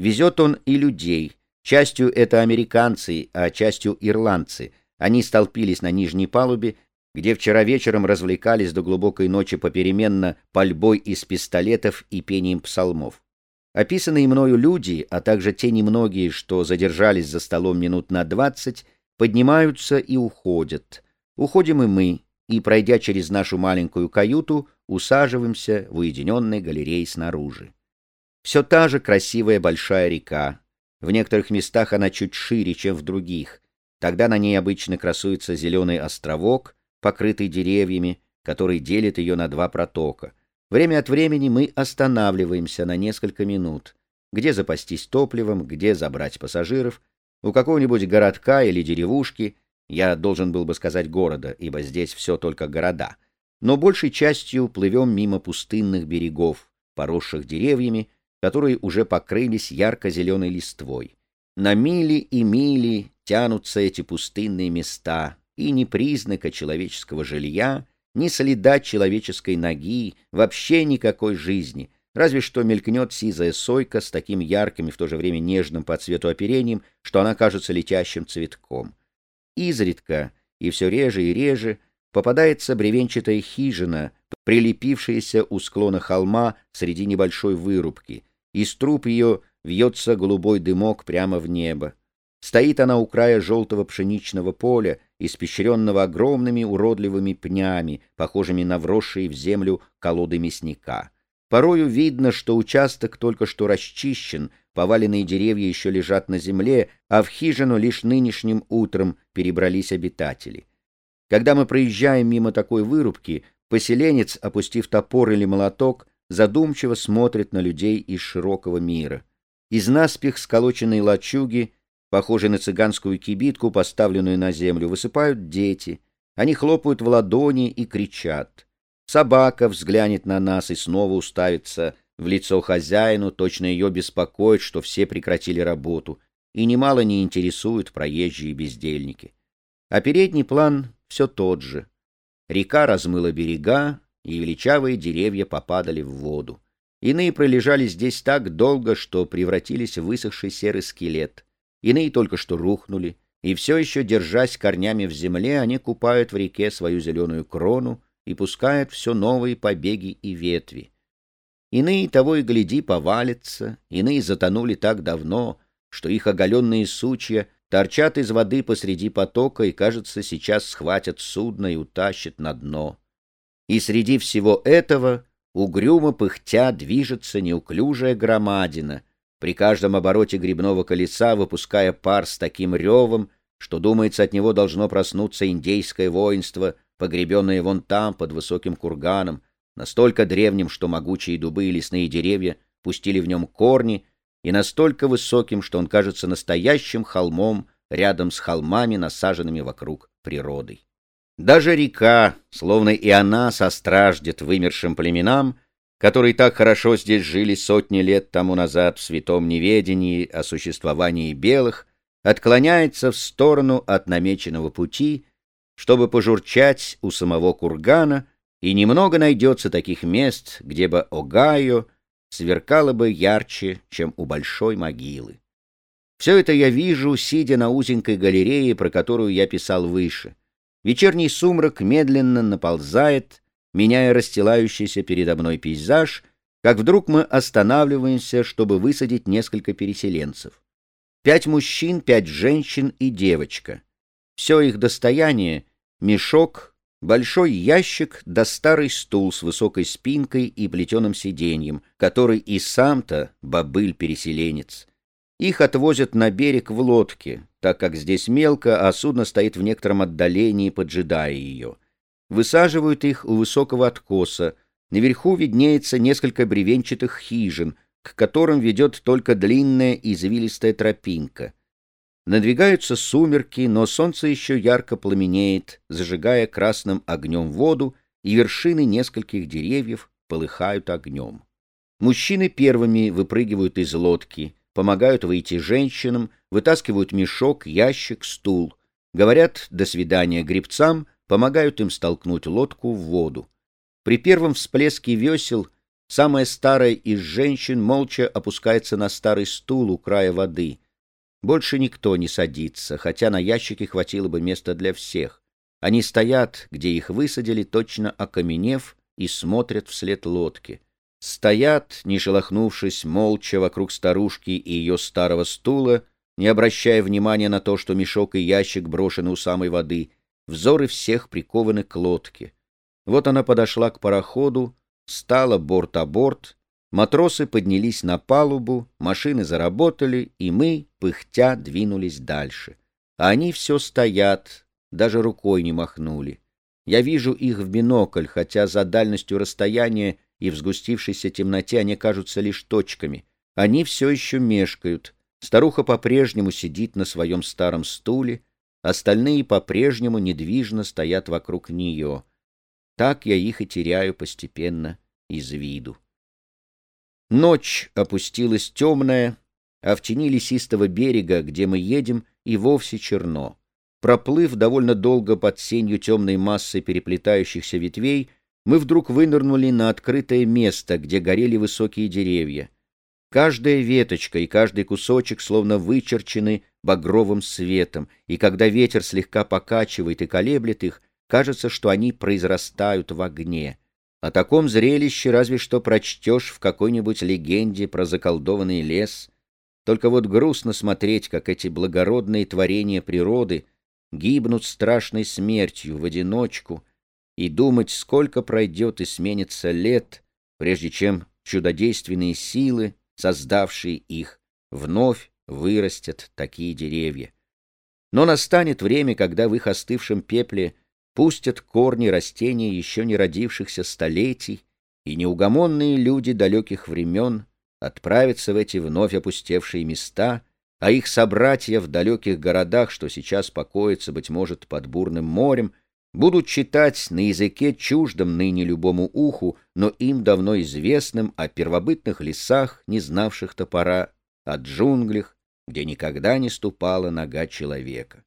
Везет он и людей. Частью это американцы, а частью ирландцы. Они столпились на нижней палубе, где вчера вечером развлекались до глубокой ночи попеременно пальбой из пистолетов и пением псалмов. Описанные мною люди, а также те немногие, что задержались за столом минут на двадцать, поднимаются и уходят. Уходим и мы, и, пройдя через нашу маленькую каюту, усаживаемся в уединенной галерее снаружи. Все та же красивая большая река. В некоторых местах она чуть шире, чем в других. Тогда на ней обычно красуется зеленый островок, покрытый деревьями, который делит ее на два протока. Время от времени мы останавливаемся на несколько минут. Где запастись топливом, где забрать пассажиров, у какого-нибудь городка или деревушки, я должен был бы сказать города, ибо здесь все только города, но большей частью плывем мимо пустынных берегов, поросших деревьями, которые уже покрылись ярко-зеленой листвой. На мили и мили тянутся эти пустынные места, и ни признака человеческого жилья, ни следа человеческой ноги, вообще никакой жизни, разве что мелькнет сизая сойка с таким ярким и в то же время нежным по цвету оперением, что она кажется летящим цветком. Изредка, и все реже и реже, попадается бревенчатая хижина, прилепившаяся у склона холма среди небольшой вырубки — из труб ее вьется голубой дымок прямо в небо. Стоит она у края желтого пшеничного поля, испещренного огромными уродливыми пнями, похожими на вросшие в землю колоды мясника. Порою видно, что участок только что расчищен, поваленные деревья еще лежат на земле, а в хижину лишь нынешним утром перебрались обитатели. Когда мы проезжаем мимо такой вырубки, поселенец, опустив топор или молоток, задумчиво смотрит на людей из широкого мира. Из наспех сколоченной лачуги, похожей на цыганскую кибитку, поставленную на землю, высыпают дети. Они хлопают в ладони и кричат. Собака взглянет на нас и снова уставится в лицо хозяину, точно ее беспокоит, что все прекратили работу, и немало не интересуют проезжие бездельники. А передний план все тот же. Река размыла берега, и величавые деревья попадали в воду. Иные пролежали здесь так долго, что превратились в высохший серый скелет. Иные только что рухнули, и все еще, держась корнями в земле, они купают в реке свою зеленую крону и пускают все новые побеги и ветви. Иные того и гляди повалятся, иные затонули так давно, что их оголенные сучья торчат из воды посреди потока и, кажется, сейчас схватят судно и утащат на дно. И среди всего этого угрюмо пыхтя движется неуклюжая громадина, при каждом обороте грибного колеса выпуская пар с таким ревом, что, думается, от него должно проснуться индейское воинство, погребенное вон там, под высоким курганом, настолько древним, что могучие дубы и лесные деревья пустили в нем корни, и настолько высоким, что он кажется настоящим холмом рядом с холмами, насаженными вокруг природой. Даже река, словно и она состраждет вымершим племенам, которые так хорошо здесь жили сотни лет тому назад в святом неведении о существовании белых, отклоняется в сторону от намеченного пути, чтобы пожурчать у самого кургана, и немного найдется таких мест, где бы Огайо сверкало бы ярче, чем у большой могилы. Все это я вижу, сидя на узенькой галерее, про которую я писал выше. Вечерний сумрак медленно наползает, меняя расстилающийся передо мной пейзаж, как вдруг мы останавливаемся, чтобы высадить несколько переселенцев. Пять мужчин, пять женщин и девочка. Все их достояние — мешок, большой ящик да старый стул с высокой спинкой и плетеным сиденьем, который и сам-то бобыль-переселенец. Их отвозят на берег в лодке, так как здесь мелко, а судно стоит в некотором отдалении, поджидая ее. Высаживают их у высокого откоса. Наверху виднеется несколько бревенчатых хижин, к которым ведет только длинная извилистая тропинка. Надвигаются сумерки, но солнце еще ярко пламенеет, зажигая красным огнем воду, и вершины нескольких деревьев полыхают огнем. Мужчины первыми выпрыгивают из лодки — помогают выйти женщинам, вытаскивают мешок, ящик, стул, говорят «до свидания» гребцам, помогают им столкнуть лодку в воду. При первом всплеске весел Самая старая из женщин молча опускается на старый стул у края воды. Больше никто не садится, хотя на ящике хватило бы места для всех. Они стоят, где их высадили, точно окаменев, и смотрят вслед лодки. Стоят, не шелохнувшись, молча вокруг старушки и ее старого стула, не обращая внимания на то, что мешок и ящик брошены у самой воды. Взоры всех прикованы к лодке. Вот она подошла к пароходу, стала борт о борт, матросы поднялись на палубу, машины заработали, и мы, пыхтя, двинулись дальше. А они все стоят, даже рукой не махнули. Я вижу их в бинокль, хотя за дальностью расстояния и в сгустившейся темноте они кажутся лишь точками. Они все еще мешкают. Старуха по-прежнему сидит на своем старом стуле, остальные по-прежнему недвижно стоят вокруг нее. Так я их и теряю постепенно из виду. Ночь опустилась темная, а в тени лесистого берега, где мы едем, и вовсе черно. Проплыв довольно долго под сенью темной массы переплетающихся ветвей, мы вдруг вынырнули на открытое место, где горели высокие деревья. Каждая веточка и каждый кусочек словно вычерчены багровым светом, и когда ветер слегка покачивает и колеблет их, кажется, что они произрастают в огне. О таком зрелище разве что прочтешь в какой-нибудь легенде про заколдованный лес. Только вот грустно смотреть, как эти благородные творения природы гибнут страшной смертью в одиночку, и думать, сколько пройдет и сменится лет, прежде чем чудодейственные силы, создавшие их, вновь вырастят такие деревья. Но настанет время, когда в их остывшем пепле пустят корни растения еще не родившихся столетий, и неугомонные люди далеких времен отправятся в эти вновь опустевшие места — а их собратья в далеких городах, что сейчас покоятся, быть может, под бурным морем, будут читать на языке чуждом ныне любому уху, но им давно известным о первобытных лесах, не знавших топора, о джунглях, где никогда не ступала нога человека.